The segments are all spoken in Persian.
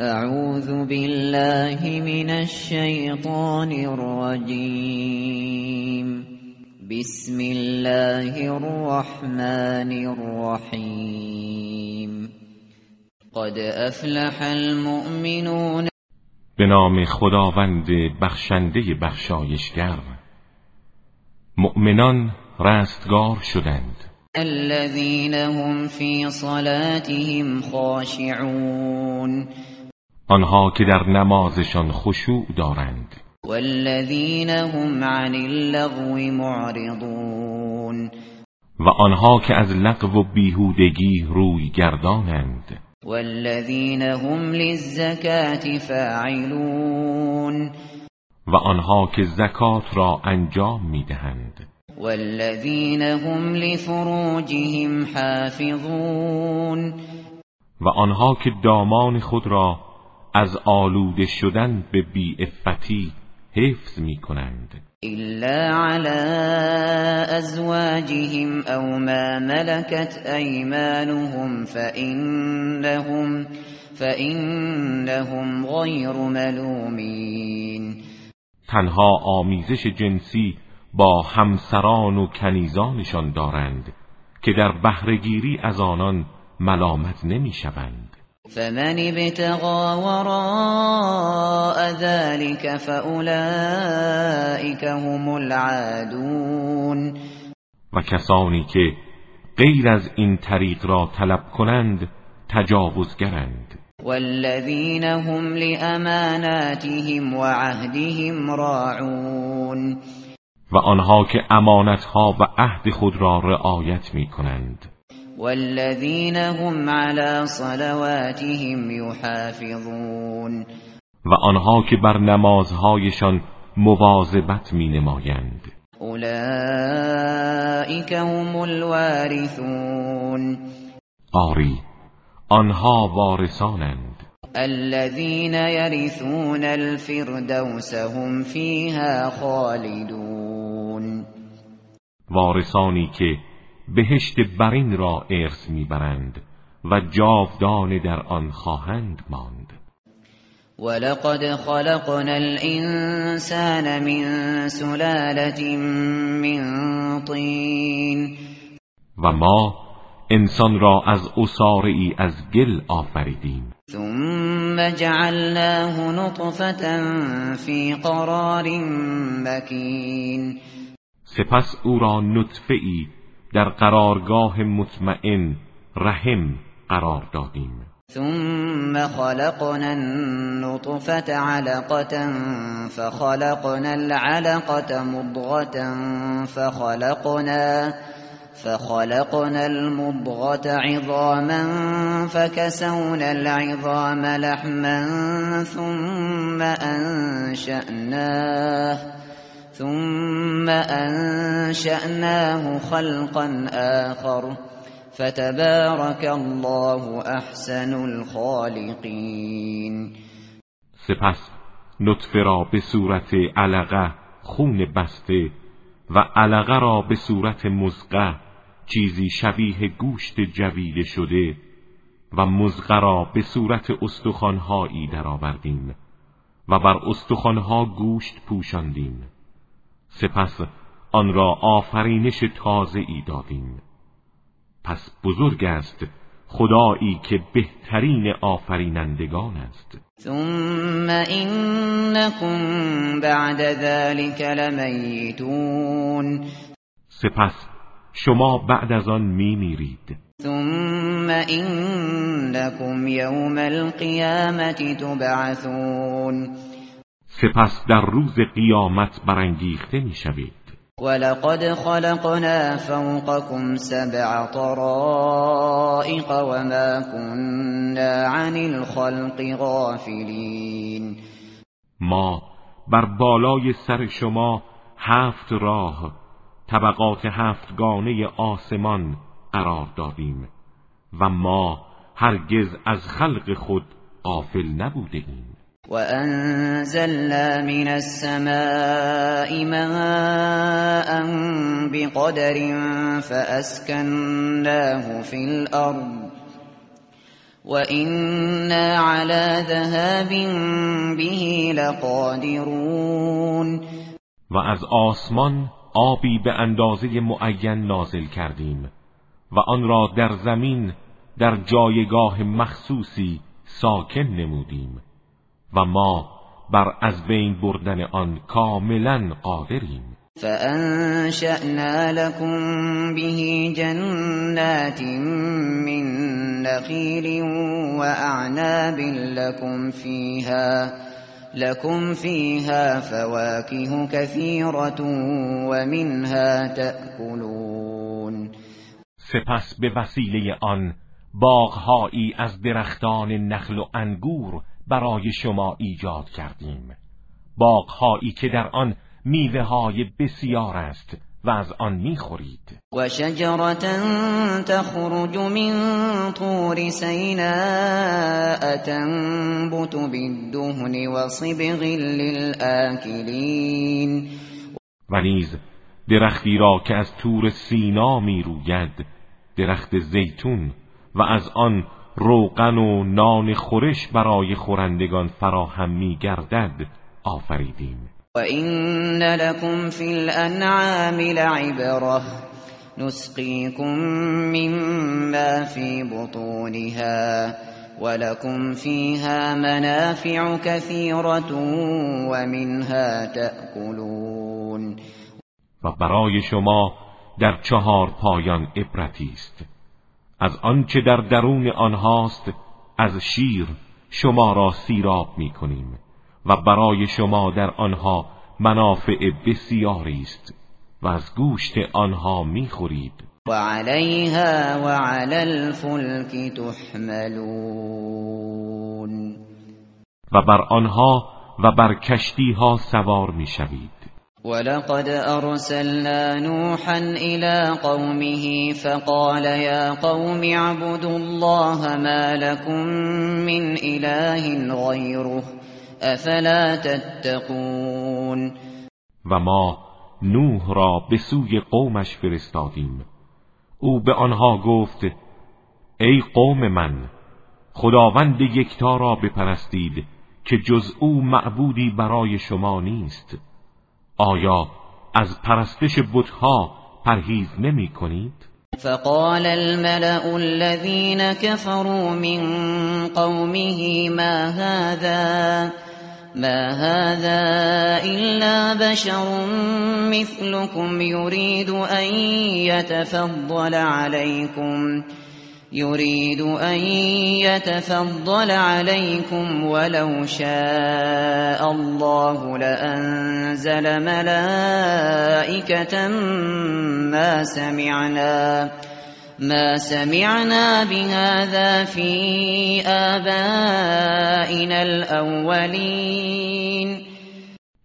اعوذ بالله من الشیطان الرجیم بسم الله الرحمن الرحیم قد افلح المؤمنون. به نام خداوند بخشنده بخشایشگر مؤمنان رستگار شدند. الذين هم في صلاتهم خاشعون. آنها که در نمازشان خشوع دارند. والذین هم عن اللغو معرضون. و آنها که از لغو و بیهودگی روی گردانند. والذین هم للزکاة فاعلون. و آنها که زکات را انجام می‌دهند. والذین هم لفروجهم حافظون. و آنها که دامان خود را از آلوده شدن به بیعفتی حفظ می کنند إلا على أزواجهم أو ما ملكت أيمانهم فإنهم فإنهم غير ملومين. تنها آمیزش جنسی با همسران و کنیزانشان دارند که در بهرهگیری از آنان ملامت نمی‌شوند. فمن ابتغى وراء ذلك فأولئك هم العادون. و کسانی که غیر از این طریق را طلب کنند تجاوزگرند. والذین هم لأماناتهم وعهدهم راعون. و آنها که امانتها و عهد خود را رعایت می کنند والذین هم على صلواتهم يحافظون. و آنها که بر نمازهایشان مواظبت می نمایند اولئک هم الوارثون. آری آنها وارثانند. الذين يرثون الفردوس هم فيها خالدون. وارثانی که بهشت برین را ارث می‌برند و جاودانه در آن خواهند ماند. ولقد خلقنا الانسان من سلالة من طین. و ما انسان را از اصاره ای از گل آفریدیم. ثم جعلناه نطفة في قرار مكين. سپس او را نطفه ای در قرارگاه مطمئن رحم قرار دادیم. ثم خلقنا النطفة علقة فخلقنا العلقة مضغة فخلقنا فخلقنا المضغة عظاما فكسونا العظام لحما ثم أنشأناه. ثم أنشأناه خلقا آخر فتبارك الله أحسن الخالقين. سپس نطفه را به صورت علقه خون بسته و علقه را به صورت مزقه چیزی شبیه گوشت جویده شده و مزقه را به صورت استخوانهایی درآوردیم و بر استخوانها گوشت پوشاندیم. سپس آن را آفرینش تازه ای دادیم. پس بزرگ است خدایی که بهترین آفرینندگان است. ثم انکم بعد ذلك لمیتون. سپس شما بعد از آن میمیرید. ثم انکم یوم القیامت تبعثون. سپس در روز قیامت برانگیخته می‌شوید. ولقد خلقنا فوقكم سبع طرائق وما كنا عن الخلق غافلین ما بر بالای سر شما هفت راه طبقات هفتگانه آسمان قرار دادیم و ما هرگز از خلق خود غافل نبوده ایم وأنزلنا من السماء ماء بقدر فأسكناه في الأرض وإنا على ذهاب به لقادرون و از آسمان آبی به اندازه معین نازل کردیم و آن را در زمین در جایگاه مخصوصی ساکن نمودیم. و ما بر از بین بردن آن کاملا قادریم. فأنشأنا لكم به جنات من نخيل وأعناب لكم فيها لكم فيها فواكه كثيرة ومنها تأكلون. سپس به وسیله آن باغهایی از درختان نخل و انگور برای شما ایجاد کردیم. باغهایی که در آن میوه های بسیار است و از آن می‌خورید. و شجرة تخرج من طور سیناء تنبت بالدهن و صبغ للآکلین. و نیز درختی را که از تور سینا می روید درخت زیتون و از آن روغن و نان خورش برای خورندگان فراهم می گردد آفریدیم وَإِنَّ لَكُمْ فِي الْأَنْعَامِ لَعِبْرَةً نُسْقِيكُم مِّمَّا فِي بُطُونِهَا وَلَكُمْ فِيهَا مَنَافِعُ كَثِيرَةٌ وَمِنْهَا تَأْكُلُونَ و برای شما در چهار پایان عبرتی است. از آنچه در درون آنهاست از شیر شما را سیراب می کنیم و برای شما در آنها منافع بسیاری است و از گوشت آنها می‌خورید. و علیها و علی الفلک تحملون. و بر آنها و بر کشتی ها سوار می‌شوید. ولقد ارسلنا نوحا الى قومه فقال يا قوم اعبدوا الله ما لكم من اله غيره افلا تتقون و ما نوح را به سوی قومش فرستادیم. او به آنها گفت ای قوم من خداوند یکتا را بپرستید که جز او معبودی برای شما نیست. آیا از پرستش بتها پرهیز نمی کنید؟ فقال الملأ الذين كفروا من قومه ما هذا ما هذا إلا بشر مثلكم يريد أن يتفضل عليكم يريد أن يتفضل عليكم ولو شاء الله لأنزل ملائكة ما سمعنا ما سمعنا بهذا في آبائنا الأولين.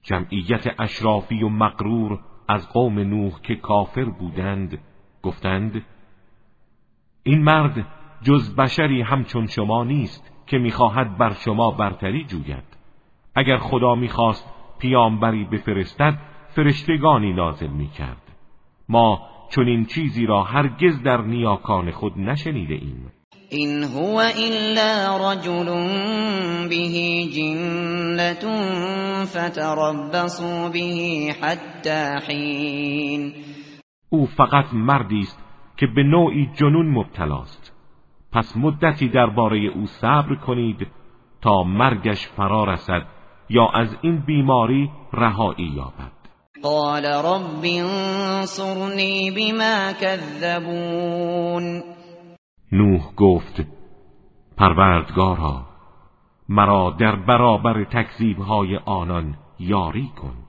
جمعیت اشرافی و مقرور از قوم نوح که کافر بودند گفتند این مرد جز بشری همچون شما نیست که می‌خواهد بر شما برتری جوید. اگر خدا می‌خواست پیامبری بفرستد فرشتگانی نازل می‌کرد. ما چون این چیزی را هرگز در نیاکان خود نشنیده ایم. این هو الا رجل به جنت فتربصوا به حتی حین. او فقط مردی است که به نوعی جنون مبتلاست. پس مدتی درباره او صبر کنید تا مرگش فرا رسد یا از این بیماری رهایی یابد. قال رب انصرنی بما كذبون نوح گفت پروردگارا مرا در برابر تکذیبهای آنان یاری کن.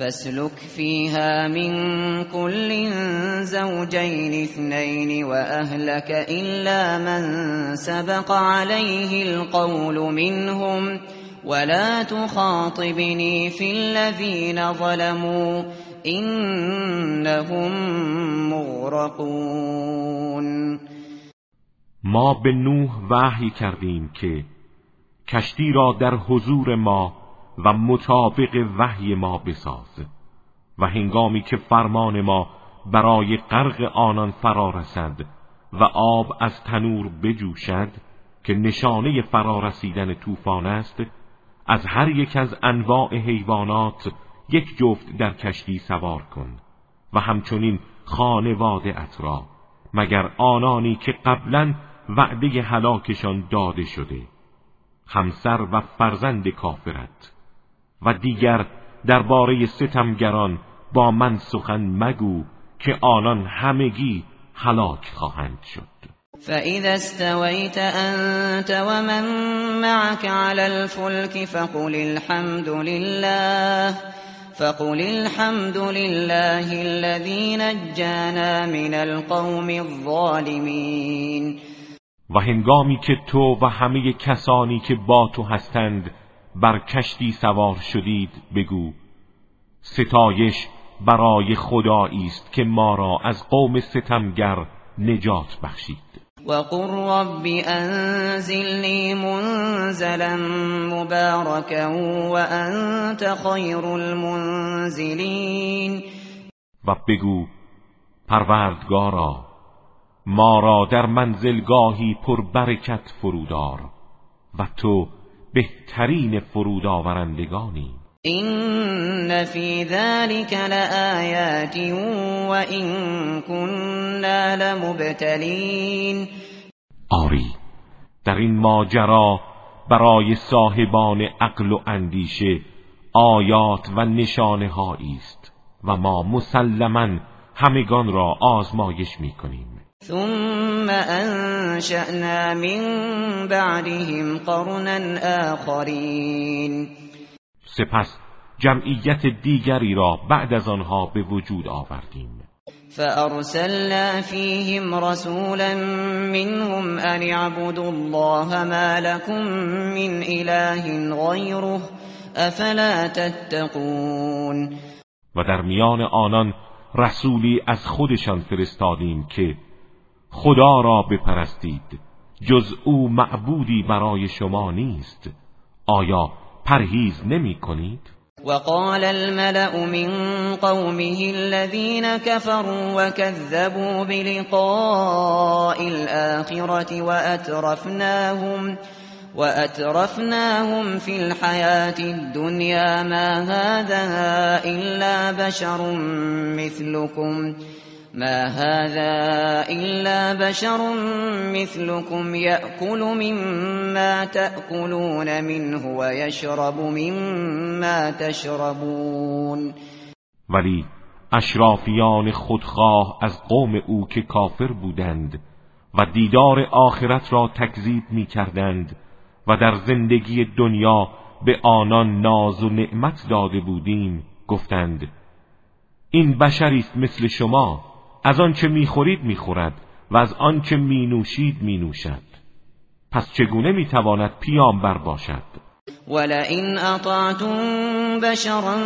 فاسلك فيها من كل زوجين اثنين وأهلك إلا من سبق عليه القول منهم ولا تخاطبني في الذين ظلموا إنهم مغرقون. ما به نوح وحی کردیم که کشتی را در حضور ما و مطابق وحی ما بساز و هنگامی که فرمان ما برای غرق آنان فرا رسد و آب از تنور بجوشد که نشانه فرارسیدن طوفان است از هر یک از انواع حیوانات یک جفت در کشتی سوار کن و همچنین خانواده اترا مگر آنانی که قبلا وعده هلاکشان داده شده همسر و فرزند کافرت. و دیگر درباره ستمگران با من سخن مگو که آنان همگی هلاک خواهند شد. فإذا استويت أنت ومن معك على الفلك فقل الحمد لله فقل الحمد لله الذي نجانا من القوم الظالمين. و هنگامی که تو و همه کسانی که با تو هستند بر کشتی سوار شدید بگو ستایش برای خدایی است که ما را از قوم ستمگر نجات بخشید. وقل رب انزلنی منزلا مبارکا وانت خیر المنزلین. و بگو پروردگارا ما را در منزلگاهی پر برکت فرودار و تو بهترین فرودآورندگانی این فی ذلك لآیات و این كنا لمبتلین آری در این ماجرا برای صاحبان عقل و اندیشه آیات و نشانه است و ما مسلما همگان را آزمایش می کنیم ثم انشأنا من بعدهم قرنا آخرین سپس جمعیت دیگری را بعد از آنها به وجود آوردیم. فأرسلنا فيهم رسولا منهم أن اعبدوا الله ما لكم من إله غيره افلا تتقون و در میان آنان رسولی از خودشان فرستادیم که خدا را بپرستید. جز او معبودی برای شما نیست. آیا پرهیز نمی کنید؟ وقال الملأ من قومه الذين كفروا وكذبوا بلقاء الآخرة وأترفناهم وأترفناهم في الحياة الدنيا. ما هذا إلا بشر مثلكم. ما هذا إلا بشر مثلكم يأكل مما تأكلون منه ويشرب مما تشربون. ولی اشرافیان خودخواه از قوم او که کافر بودند و دیدار آخرت را تکذیب می کردند و در زندگی دنیا به آنان ناز و نعمت داده بودیم گفتند این بشری است مثل شما. از آنچه می‌خورید می‌خورد و از آنچه مینوشید مینوشد. پس چگونه می‌تواند پیامبر باشد؟ ولئن اطعتم بشرا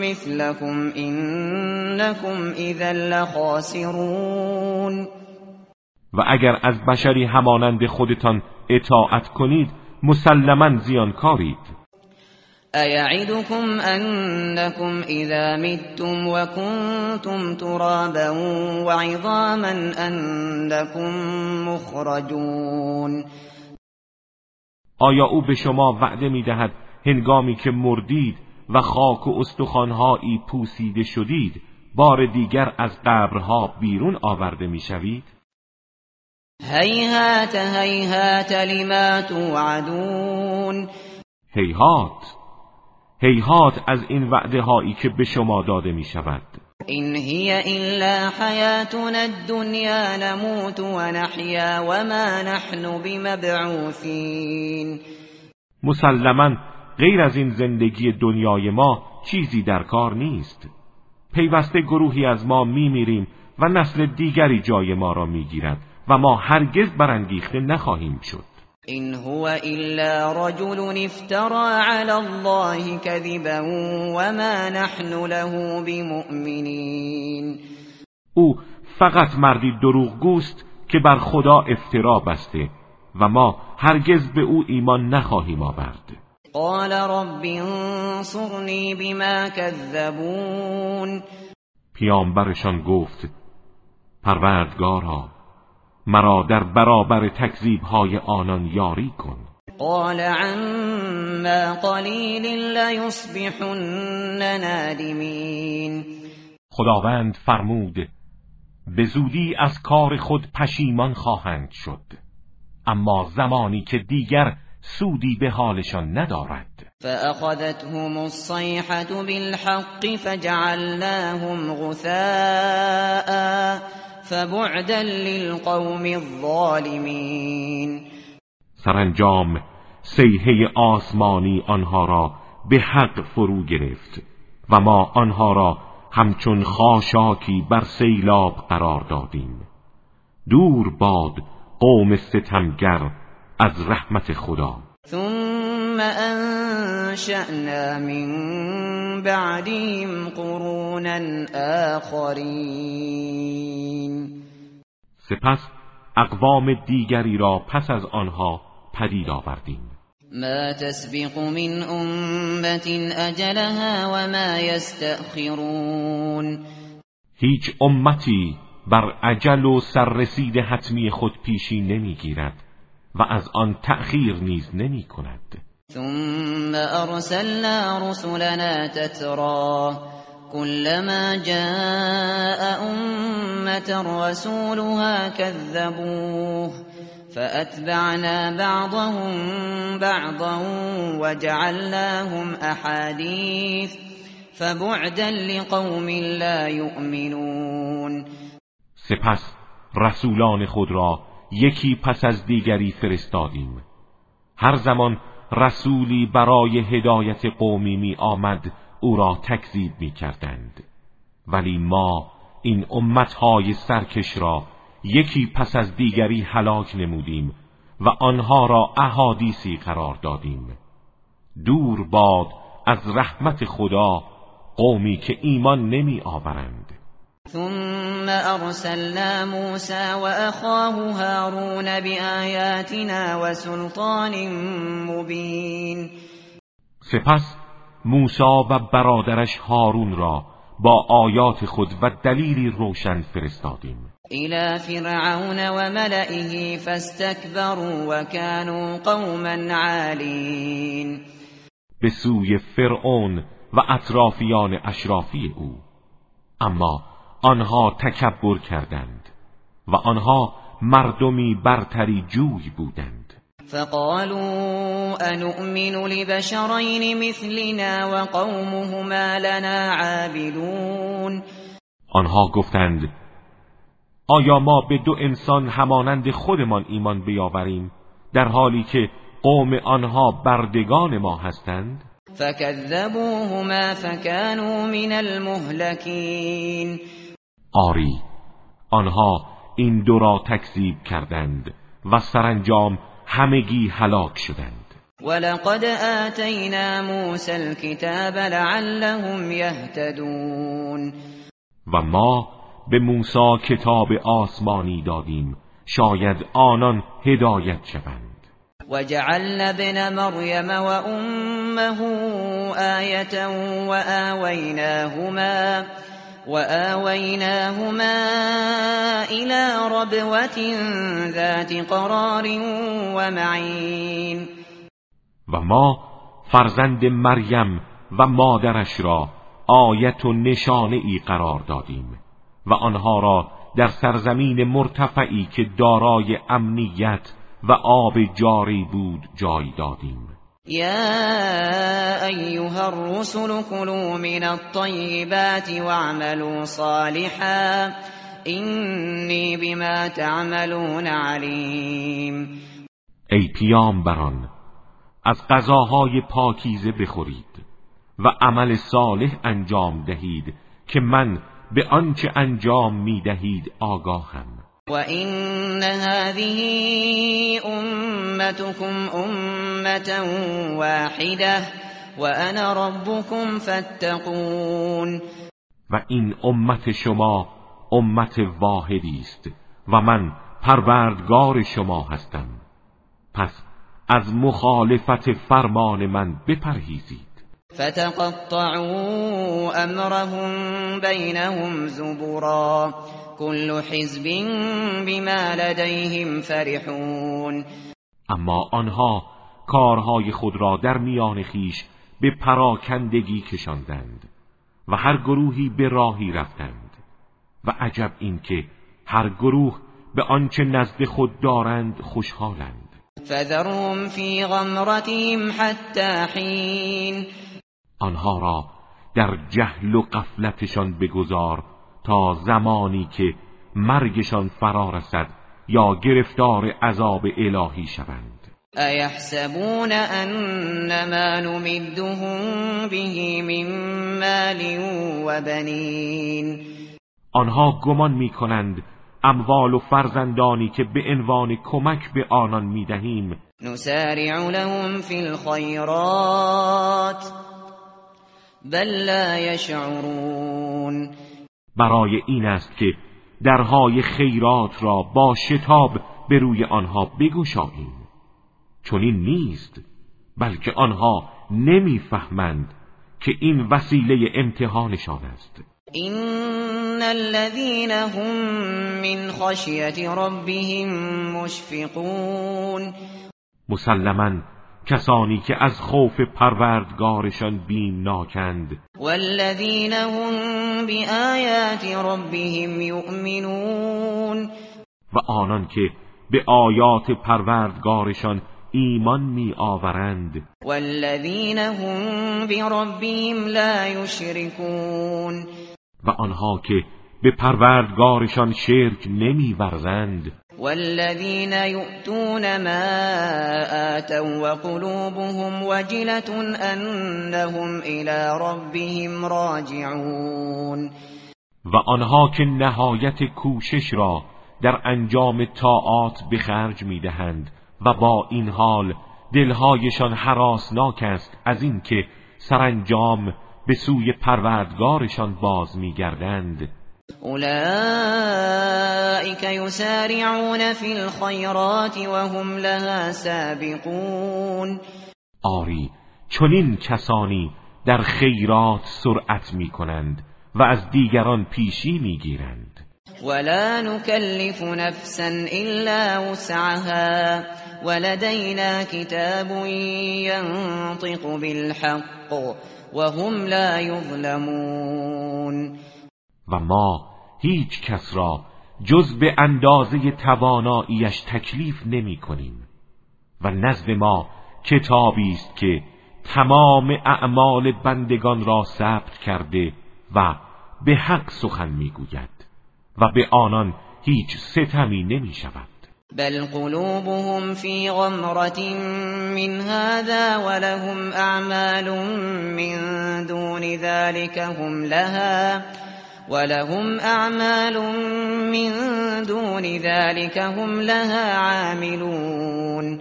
مثلكم انكم اذا لخاسرون. و اگر از بشری همانند خودتان اطاعت کنید مسلما زیانکارید. أيعدكم أنكم إذا متم وكنتم ترابا وعظاما أنكم مخرجون آیا او به شما وعده می دهد هنگامی که مردید و خاک و استخوانهایی پوسیده شدید بار دیگر از قبرها بیرون آورده می شوید؟ هیهات هیهات لما توعدون هیهات هیهات از این وعده هایی که به شما داده می شود این هی الا حیاتنا الدنیا نموت و نحیا و ما نحن بمبعوثین مسلما غیر از این زندگی دنیای ما چیزی در کار نیست. پیوسته گروهی از ما میمیریم و نسل دیگری جای ما را می‌گیرد و ما هرگز برانگیخته نخواهیم شد. این هو الا رجل افترى على الله كذبا وما نحن له بمؤمنین او فقط مردی دروغگوست که بر خدا افترا بسته و ما هرگز به او ایمان نخواهیم آورد. قال رب انصرنی بما كذبون پیامبرشان گفت پروردگارا مرا در برابر تکذیب های آنان یاری کن. قال عما قلیل لیصبحن نادمین. خداوند فرمود به زودی از کار خود پشیمان خواهند شد اما زمانی که دیگر سودی به حالشان ندارد. فأخذتهم الصيحة بالحق فجعلناهم غثاء. فبعدا للقوم الظالمین سرانجام سیحه آسمانی آنها را به حق فرو گرفت و ما آنها را همچون خاشاکی بر سیلاب قرار دادیم. دور باد قوم ستمگر از رحمت خدا. ثم انشأنا من بعدهم قرونا آخرین سپس اقوام دیگری را پس از آنها پدید آوردیم. ما تسبق من امت اجلها وما يستأخرون. هیچ امتی بر عجل و سررسید حتمی خود پیشی نمی‌گیرد. و از آن تأخیر نیز نمی کند. ثم ارسلنا رسلنا تترا. كلما جاء امه رسولها كذبوه فأتبعنا بعضهم بعضا وجعلناهم احاديث فبعدا لقوم لا يؤمنون. سپس رسولان خود را یکی پس از دیگری فرستادیم. هر زمان رسولی برای هدایت قومی می آمد او را تکذیب می کردند. ولی ما این امتهای سرکش را یکی پس از دیگری هلاک نمودیم و آنها را احادیثی قرار دادیم. دور باد از رحمت خدا قومی که ایمان نمی آورند. ثم ارسلنا موسى واخاه هارون بآياتنا وسلطان مبین سپس موسی و برادرش هارون را با آیات خود و دلیلی روشن فرستادیم. الى فرعون وملئه فاستكبروا وكانوا قوما عالین به سوی فرعون و اطرافیان اشرافی او. اما آنها تکبر کردند و آنها مردمی برتری جوی بودند. فقالوا انؤمن لبشرين مثلنا وقومهما لنا عابدون. آنها گفتند آیا ما به دو انسان همانند خودمان ایمان بیاوریم در حالی که قوم آنها بردگان ما هستند؟ فكذبوهما فكانوا من المهلكین آری. آنها این دو را تکذیب کردند و سرانجام همگی هلاک شدند. ولقد آتینا موسى الكتاب لعلهم يهتدون و ما به موسی کتاب آسمانی دادیم. شاید آنان هدایت شوند. وجعلنا ابن مريم وأمه آية وآويناهما وآويناهما إلى ربوة ذات قرار ومعين. و ما فرزند مریم و مادرش را آیت و نشانه ای قرار دادیم و آنها را در سرزمین مرتفعی که دارای امنیت و آب جاری بود جای دادیم. یا ایها الرسل كلوا من الطیبات واعملوا صالحا اینی بما تعملون علیم ای پیامبران از غذاهای پاکیزه بخورید و عمل صالح انجام دهید که من به آنچه انجام می‌دهید آگاهم. و این هذه امتكم امه واحده وانا ربكم فاتقون و این امت شما امت واحدی است و من پروردگار شما هستم. پس از مخالفت فرمان من بپرهیزید. فتقطعوا امرهم بینهم زبرا. كل حزب بما لديهم فرحون. اما آنها کارهای خود را در میان خیش به پراکندگی کشاندند و هر گروهی به راهی رفتند و عجب اینکه هر گروه به آنچه نزد خود دارند خوشحالند. فذرهم فی غمرتهم حتی حین آنها را در جهل و قفلتشان بگذار تا زمانی که مرگشان فرا رسد یا گرفتار عذاب الهی شوند. ایحسبون انما نمدهم به من مال و بنین آنها گمان می کنند اموال و فرزندانی که به عنوان کمک به آنان می‌دهیم. نسارع لهم فی الخیرات بل لا یشعرون برای این است که درهای خیرات را با شتاب به روی آنها بگشاییم. چون این نیست بلکه آنها نمی‌فهمند که این وسیله امتحانشان است. این الذين هم من خشیت ربهم مشفقون. مسلما کسانی که از خوف پروردگارشان بیمناکند والذین هم بآیات ربهم یؤمنون. و آنان که به آیات پروردگارشان ایمان می آورند. والذین هم بربهم لا یشرکون. و آنها که به پروردگارشان شرک نمی ورزند. والذین یؤتون ما آتوا وقلوبهم وجلة انهم الى ربهم راجعون. و آنها که نهایت کوشش را در انجام طاعات به خرج می‌دهند و با این حال دلهایشان حراسناک است از اینکه سرانجام به سوی پروردگارشان باز میگردند. اولئک یسارعون فی الخیرات وهم لها سابقون. آری چنین کسانی در خیرات سرعت می کنند و از دیگران پیشی می گیرند ولا نكلف نفسا الا وسعها. ولدينا كتاب ينطق بالحق وهم لا يظلمون. و ما هیچ کس را جز به اندازه تواناییش تکلیف نمی کنیم. و نزد ما کتابی است که تمام اعمال بندگان را ثبت کرده و به حق سخن می‌گوید و به آنان هیچ ستمی نمی شود. بل قلوبهم في غمرة من هذا ولهم اعمال من دون ذلك هم لها ولهم اعمال من دون ذلك هم لها عاملون.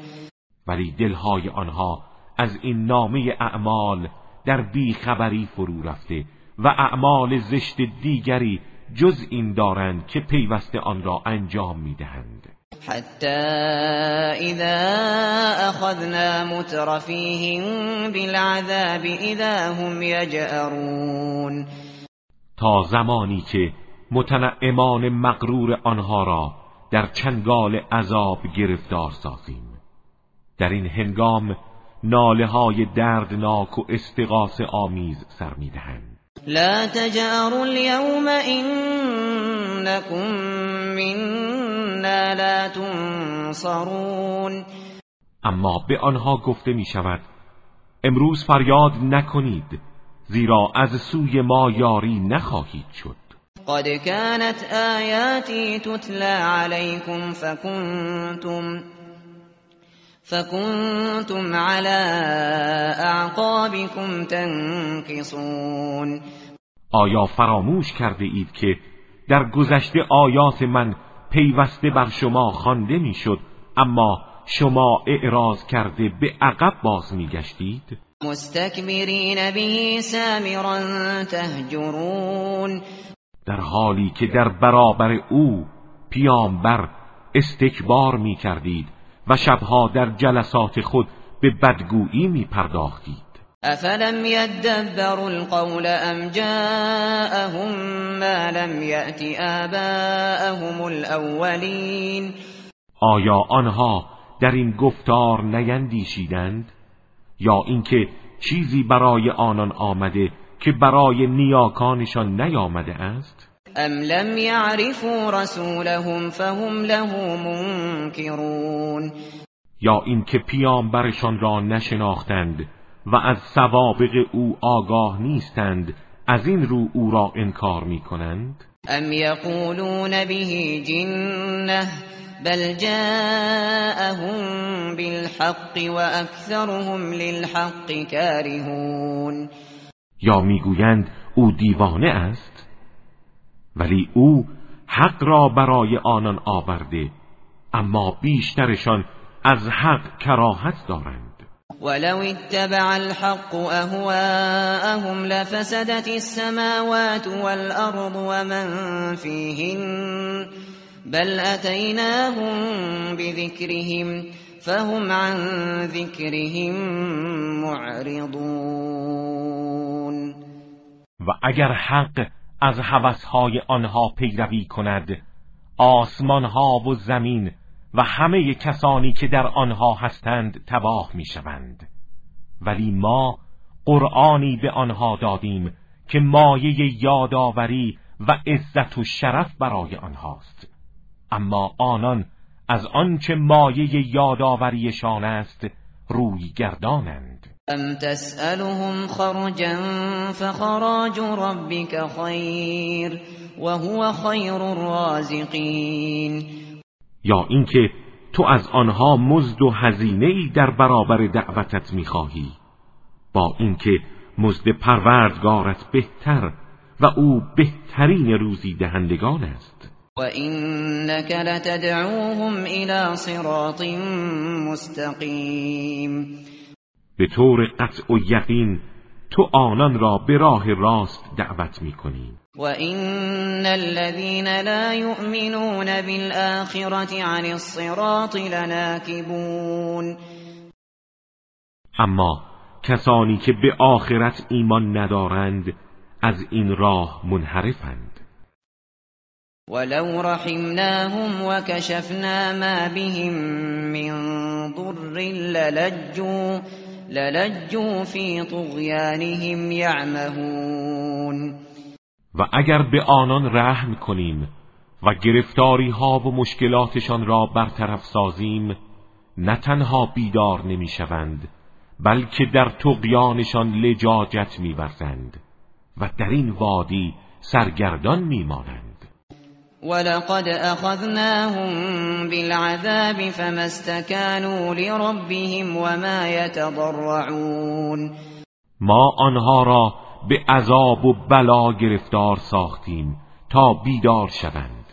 ولی دلهای آنها از این نامه اعمال در بیخبری فرو رفته و اعمال زشت دیگری جز این دارند که پیوسته آن را انجام می‌دهند. حتى اذا اخذنا مترفيهم بالعذاب اذا هم يجأرون. تا زمانی که متنعمان مغرور آنها را در چنگال عذاب گرفتار سازیم در این هنگام ناله های دردناک و استغاث آمیز سر می‌دهند. لا تجاروا اليوم انكم منا لا تنصرون. اما به آنها گفته می شود امروز فریاد نکنید. زیرا از سوی ما یاری نخواهید شد. قد كانت آیاتی تتلى عليكم فكنتم فكنتم على اعقابكم تنكصون. آیا فراموش کرده اید که در گذشته آیات من پیوسته بر شما خوانده می‌شد اما شما اعراض کرده به عقب باز میگشتید؟ مستکبرین به سامرا تهجرون. در حالی که در برابر او پیامبر استکبار می کردید و شبها در جلسات خود به بدگویی می پرداختید افلم يدبروا القول ام جاءهم ما لم يأت آباءهم الاولین آیا آنها در این گفتار نیندیشیدند؟ یا اینکه چیزی برای آنان آمده که برای نیاکانشان نیامده است؟ ام لم يعرفوا رسولهم فهم له منکرون. یا اینکه پیامبرشان را نشناختند و از سوابق او آگاه نیستند از این رو او را انکار می کنند ام یقولون به جنه بل جاءهم بالحق و اکثرهم للحق کارهون یا می‌گویند او دیوانه است؟ ولی او حق را برای آنان آورده اما بیشترشان از حق کراهت دارند. ولو اتبع الحق اهواءهم لفسدت السماوات والارض ومن فيهن بل اتيناهم بذكرهم فهم عن ذكرهم معرضون. و اگر حق از هوسهای آنها پیروی کند آسمانها و زمین و همه کسانی که در آنها هستند تباه می‌شوند. ولی ما قرآنی به آنها دادیم که مایه یادآوری و عزت و شرف برای آنهاست. اما آنان از آنچه مایه یادآوریشان است روی گردانند ام تسألهم خرجا فخراج ربك خیر وهو خیر الرازقین یا اینکه تو از آنها مزد و هزینه ای در برابر دعوتت می‌خواهی. با اینکه مزد پروردگارت بهتر و او بهترین روزی دهندگان است. و اینک لتدعوهم الى صراط مستقیم به طور قطع و یقین تو آنان را به راه راست دعوت می‌کنی وَإِنَّ الَّذِينَ لَا يُؤْمِنُونَ بِالْآخِرَةِ عَنِ الصِّرَاطِ لَنَاكِبُونَ. اما کسانی که به آخرت ایمان ندارند از این راه منحرفند. ولو رحمناهم وكشفنا ما بهم من ضر للجوا للجوا في طغيانهم يعمهون. و اگر به آنان رحم کنیم و گرفتاری ها و مشکلاتشان را برطرف سازیم نه تنها بیدار نمی‌شوند بلکه در تقیانشان لجاجت میورزند و در این وادی سرگردان میمانند. ولقد اخذناهم بالعذاب فما استكانوا لربهم وما يتضرعون ما آنها را به عذاب و بلا گرفتار ساختیم تا بیدار شوند.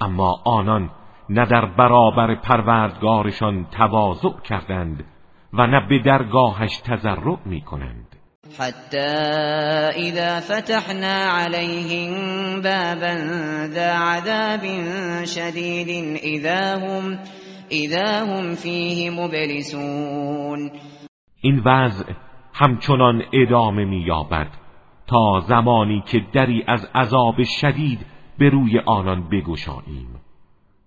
اما آنان نه در برابر پروردگارشان تواضع کردند و نه به درگاهش تضرع می کنند حتی اذا فتحنا عليهم بابا ذا عذاب شدید اذا هم, اذا هم فیه مبلسون. این وضع همچنان ادامه مییابد تا زمانی که دری از عذاب شدید به روی آنان بگشاییم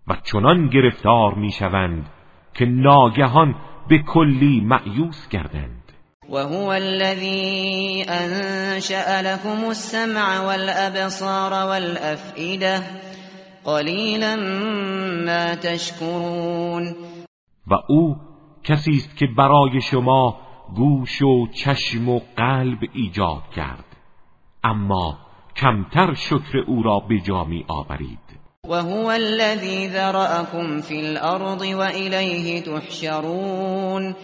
و چنان گرفتار می‌شوند که ناگهان به کلی معیوس گردند. و هو الذی انشأ لكم السمع والابصار والافئده قلیلا ما تشکرون و او کسی است که برای شما گوش و چشم و قلب ایجاد کرد اما کمتر شکر او را به جا می آورید. و هو الذی ذرأکم فی الارض و الیه تحشرون.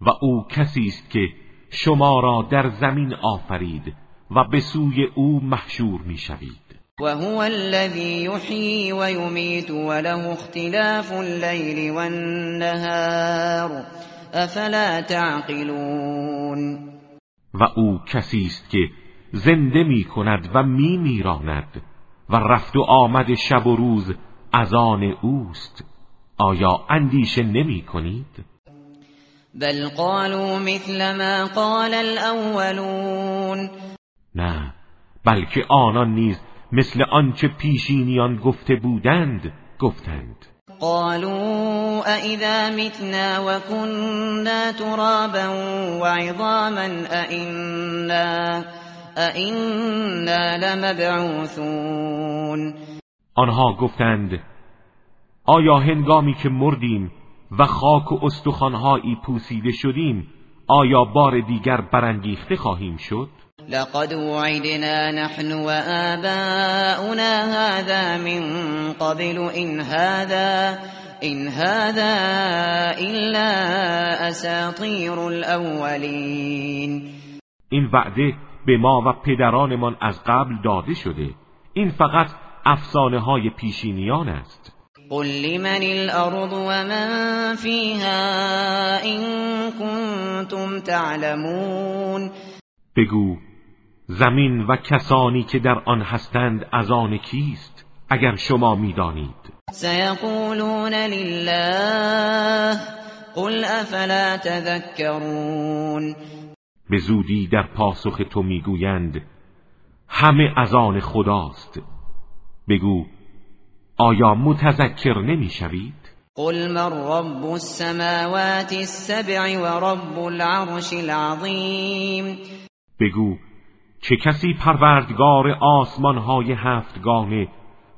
و او کسی است که شما را در زمین آفرید و به سوی او محشور می شوید وهو الذي يحيي ويميت وله اختلاف الليل والنهار. افلا تعقلون؟ و او کسی است که زنده می کند و می میراند و رفت و آمد شب و روز از آن اوست. آیا اندیشه نمی کنید؟ بل قالوا مثل ما قال الاولون نه بلکه آنان نیز مثل آنچه پیشینیان گفته بودند گفتند. قالوا اذا متنا وكنا ترابا وعظاما ائنا ائنا لمبعوثون. آنها گفتند آیا هنگامی که مردیم و خاک و استخوانهایی پوسیده شدیم آیا بار دیگر برانگیخته خواهیم شد؟ لقد وعدنا نحن وآباؤنا هذا من قبل إن هذا إن هذا إلا أساطير الأولين. این وعده به ما و پدرانمان از قبل داده شده. این فقط افسانه های پیشینیان است. قل لمن الارض ومن فيها إن كنتم تعلمون بگو زمین و کسانی که در آن هستند از آن کیست؟ اگر شما می‌دانید. سیقولون لله قل افلا تذکرون به زودی در پاسخ تو می‌گویند همه از آن خداست. بگو آیا متذکر نمی‌شوید؟ قل من رب السماوات السبع و رب العرش العظیم. بگو چه کسی پروردگار آسمانهای هفتگانه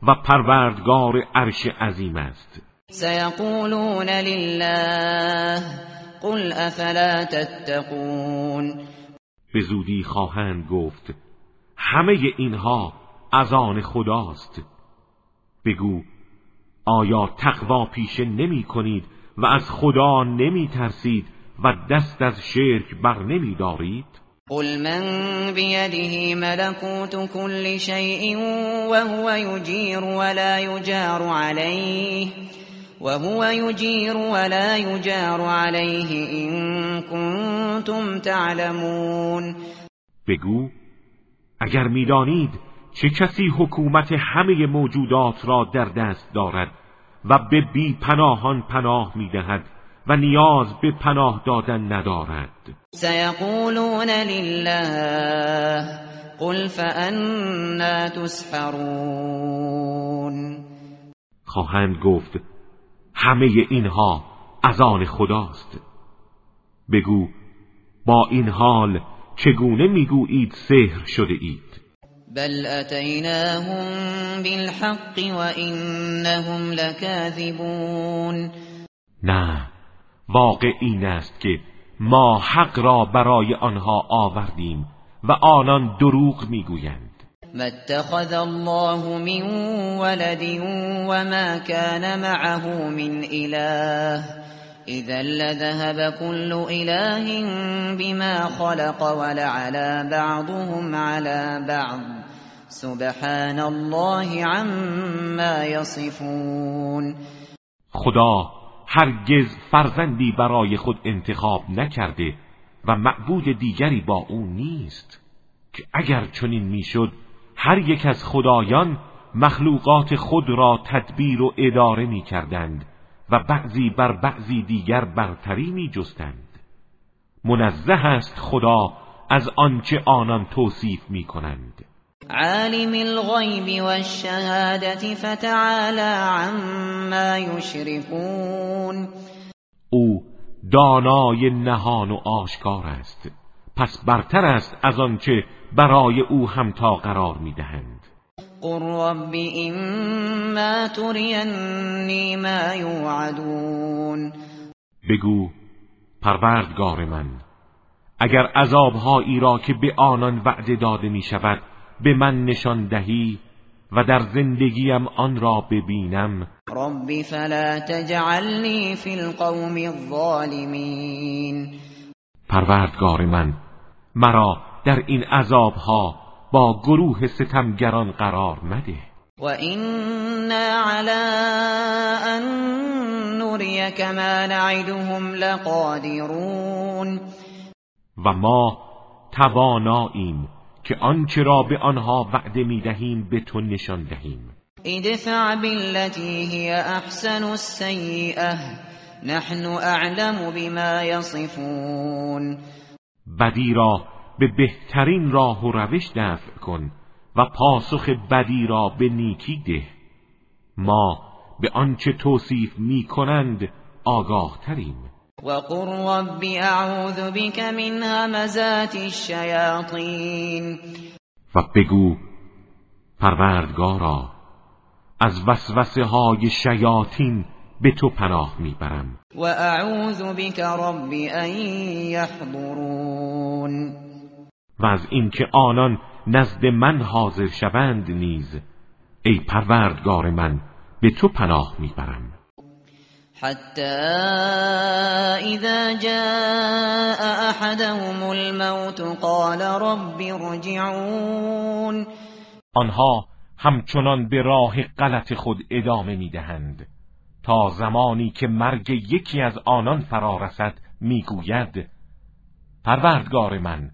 و پروردگار عرش عظیم است؟ سیقولون لله. قل افلا تتقون. به زودی خواهند گفت همه اینها از آن خداست. بگو آیا تقوا پیشه نمی کنید و از خدا نمی ترسید و دست از شرک بر نمی دارید؟ قل من بيده ملكوت كل شيء وهو يجير ولا يجار عليه وهو يجير ولا يجار عليه إن كنتم تعلمون. بگو اگر می‌دانید چه کسی حکومت همه موجودات را در دست دارد و به بی پناهان پناه می‌دهد و نیاز به پناه دادن ندارد؟ سیقولون لله قل فانا تسحرون. خواهند گفت همه اینها از آن خداست. بگو با این حال چگونه می‌گویید سحر شده اید؟ بل اتیناهم بالحق و انهم لکاذبون نه واقع این است که ما حق را برای آنها آوردیم و آنان دروغ میگویند. ما اتخذ الله من ولد وما كان معه من إله. إذا لذهب كل إله بما خلق ولعلى بعضهم على بعض. سبحان الله عما يصفون خدا هرگز فرزندی برای خود انتخاب نکرده و معبود دیگری با او نیست که اگر چنین می‌شد هر یک از خدایان مخلوقات خود را تدبیر و اداره می کردند و بعضی بر بعضی دیگر برتری می جستند منزه است خدا از آنچه آنان توصیف می کنند عالم الغیب والشهادت فتعالى عما یشركون او دانای نهان و آشکار است. پس برتر است از آنچه برای او همتا قرار می‌دهند. قل رب اما ترینی ما یوعدون بگو پروردگار من اگر عذابهایی را که به آنان وعده داده می شود به من نشان دهی و در زندگیم آن را ببینم. رب فلا تجعلنی فی القوم الظالمین. پروردگار من مرا در این عذابها با گروه ستمگران قرار مده. و اینا علی ان نریک ما نعدهم لقادرون. و ما تواناییم که آنچه را به آنها وعده می‌دهیم به تو نشان دهیم. ادفع بالتي هي احسن السیئه نحن اعلم بما يصفون. بدی را به بهترین راه و روش دفع کن و پاسخ بدی را به نیکی ده. ما به آنچه توصیف می کنند آگاه تریم وقل رب اعوذ بك من همزات الشیاطین و بگو پروردگارا از وسوسه های شیاطین به تو پناه می‌برم. و اعوذ بك رب ان یحضرون و از اینکه آنان نزد من حاضر شوند نیز ای پروردگار من به تو پناه می‌برم. حتى اذا جاء احدهم الموت قال رب ارجعون. آنها همچنان به راه غلط خود ادامه می‌دهند. تا زمانی که مرگ یکی از آنان فرا رسد می‌گوید پروردگار من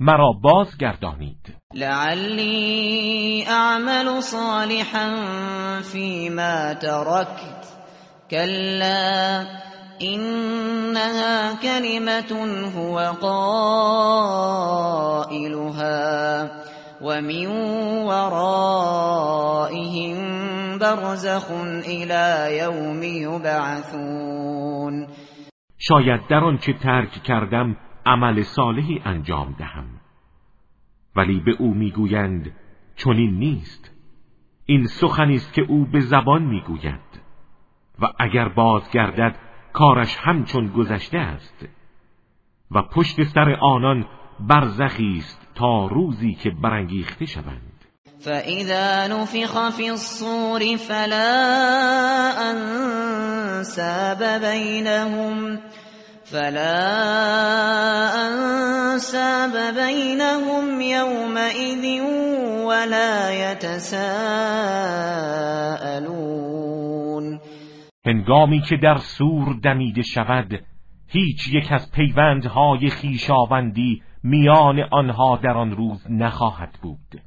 مرا بازگردانید. لعلی اعمل صالحا فيما تركت كلا انها كلمه هو قائلها ومن ورائهم برزخ الى يوم يبعثون. شاید در آنچه ترک کردم عمل صالحی انجام دهم. ولی به او می‌گویند چنین نیست. این سخنی است که او به زبان می‌گوید. و اگر بازگردد کارش همچون گذشته است. و پشت سر آنان برزخی است تا روزی که برانگیخته شوند. فَإِذَا نُفِخَ فِي الصُّورِ فَلَا أَنْسَابَ بَيْنَهُمْ فلا انساب بینهم یومئذ ولا یتساءلون هنگامی که در سور دمیده شود هیچ یک از پیوندهای خیشاوندی میان آنها در آن روز نخواهد بود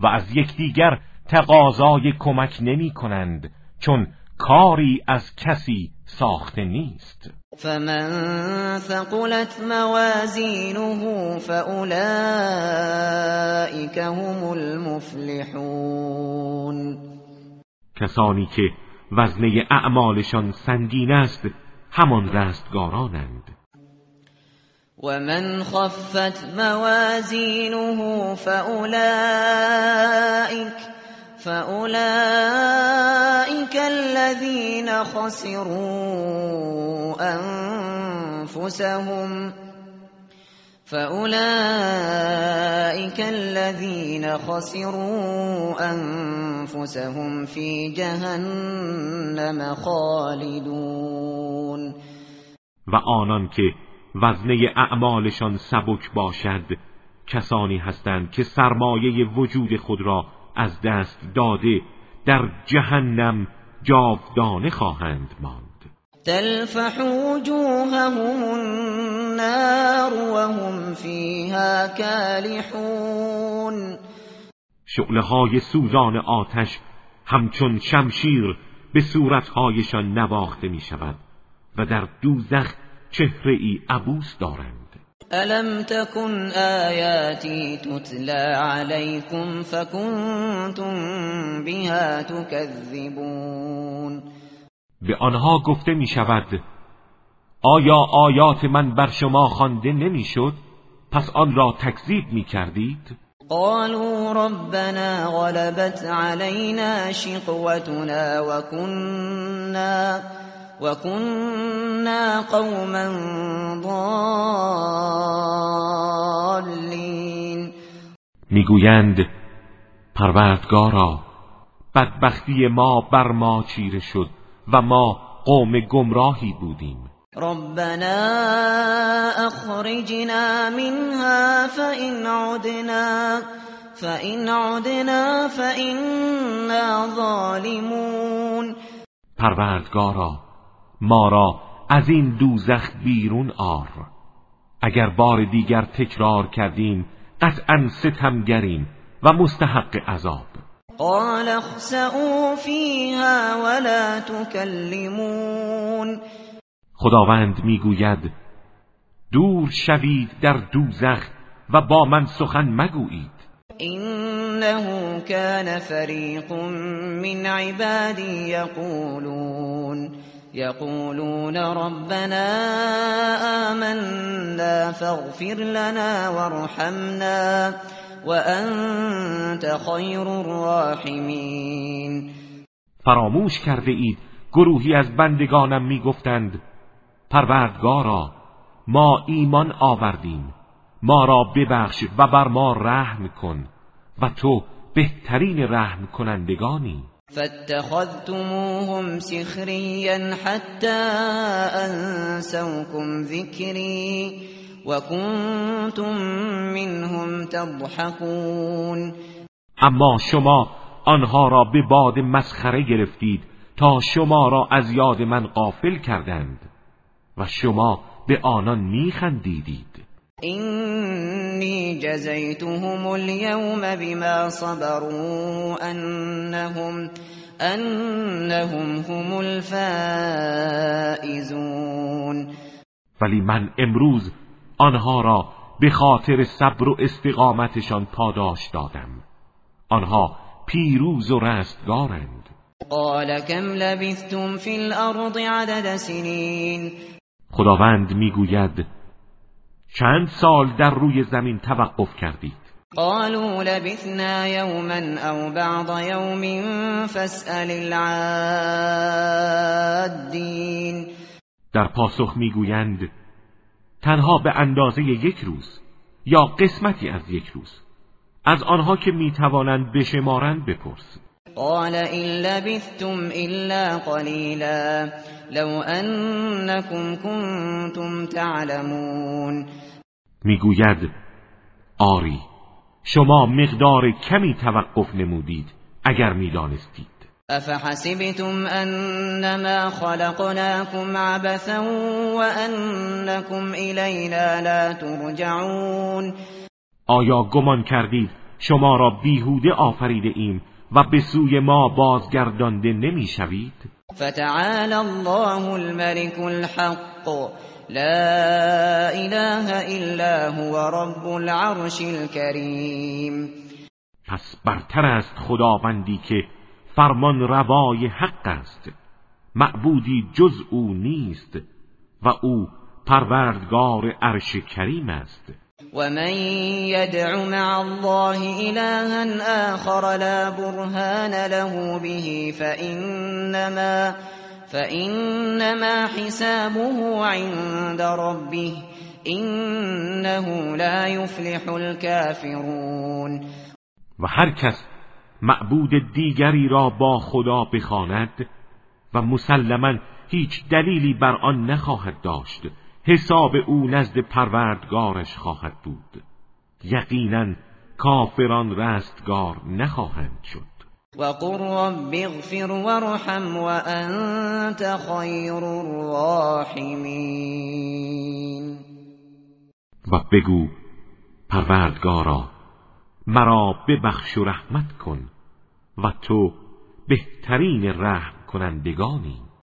و از یکدیگر تقاضای کمک نمی کنند چون کاری از کسی ساخته نیست. فمن ثقلت موازینه فاولئک هم المفلحون. کسانی که وزنه اعمالشان سنگین است همان رستگارانند. من خفت موازینه فاولئک فأولئك الذين خسروا أنفسهم فأولئك الذين خسروا أنفسهم في جهنم خالدون و آنان که وزنه اعمالشان سبک باشد کسانی هستند که سرمایه وجود خود را از دست داده در جهنم جاودانه خواهند ماند. تلفح وجوههم النار وهم فيها كالحون. شعله های سوزان آتش همچون شمشیر به صورتهایشان نواخته می شود و در دوزخ چهره ای عبوس دارند. ألم تكن آياتي تتلى عليكم فكنتم بها تكذبون به آنها گفته می شود آیا آیات من بر شما خوانده نمی‌شد پس آن را تکذیب می کردید قالوا ربنا غلبت علينا شقوتنا وكنا وكنا قوما ضالین می‌گویند پروردگارا بدبختی ما بر ما چیره شد. و ما قوم گمراهی بودیم. ربنا اخرجنا منها فإن عدنا فإن عدنا فإنا ظالمون. پروردگارا ما را از این دوزخ بیرون آر. اگر بار دیگر تکرار کردیم قطعا ستمگریم و مستحق عذاب. قال اخسئوا فيها ولا تكلمون. خداوند میگوید دور شوید در دوزخ و با من سخن مگویید. انه كان فريق من عبادي يقولون يقولون ربنا آمنا فاغفر لنا وارحمنا. وانت خیر الراحمین فراموش کرده اید گروهی از بندگانم می‌گفتند پروردگارا ما ایمان آوردیم ما را ببخش و بر ما رحم کن و تو بهترین رحم کنندگانی فاتخذتموهم سخريا حتى انسوكم ذكري وكنتم منهم تضحكون اما شما آنها را به باد مسخره گرفتید تا شما را از یاد من غافل کردند و شما به آنان میخندیدید. اینی جزیتهم اليوم بما صبروا انهم انهم هم الفائزون ولی من امروز آنها را به خاطر صبر و استقامتشان پاداش دادم. آنها پیروز و رستگارند. قال کم لبثتم فی الارض عدد سنین. خداوند می‌گوید چند سال در روی زمین توقف کردید. قالوا لبثنا يوما او بعض يوم فاسأل العادين در پاسخ می‌گویند تنها به اندازه یک روز یا قسمتی از یک روز از آنها که می‌توانند بشمارند بپرس. قال إن لبثتم إلا قليلا لو أنكم كنتم تعلمون. می‌گوید آری شما مقدار کمی توقف نمودید اگر می‌دانستید. افحسبتم انما خلقناكم عبثا وانكم الینا لا ترجعون؟ آیا گمان کردید شما را بیهوده آفریده ایم و به سوی ما بازگردانده نمی‌شوید فتعالى الله الملك الحق. لا اله الا هو رب العرش الكریم پس برتر است خداوندی که فرمان روای حق است. معبودی جز او نیست و او پروردگار عرش کریم است. ومن يدع مع الله إلها آخر لا برهان له به فإنما, فإنما حسابه عند ربه إنه لا يفلح الكافرون. و هر کس معبود دیگری را با خدا بخواند و مسلما هیچ دلیلی بر آن نخواهد داشت. حساب او نزد پروردگارش خواهد بود. یقینا کافران رستگار نخواهند شد. وقل رب اغفر وارحم وانت خیر الراحمین. و بگو پروردگارا مرا ببخش و رحمت کن. و تو بهترین رحم کنندگانی.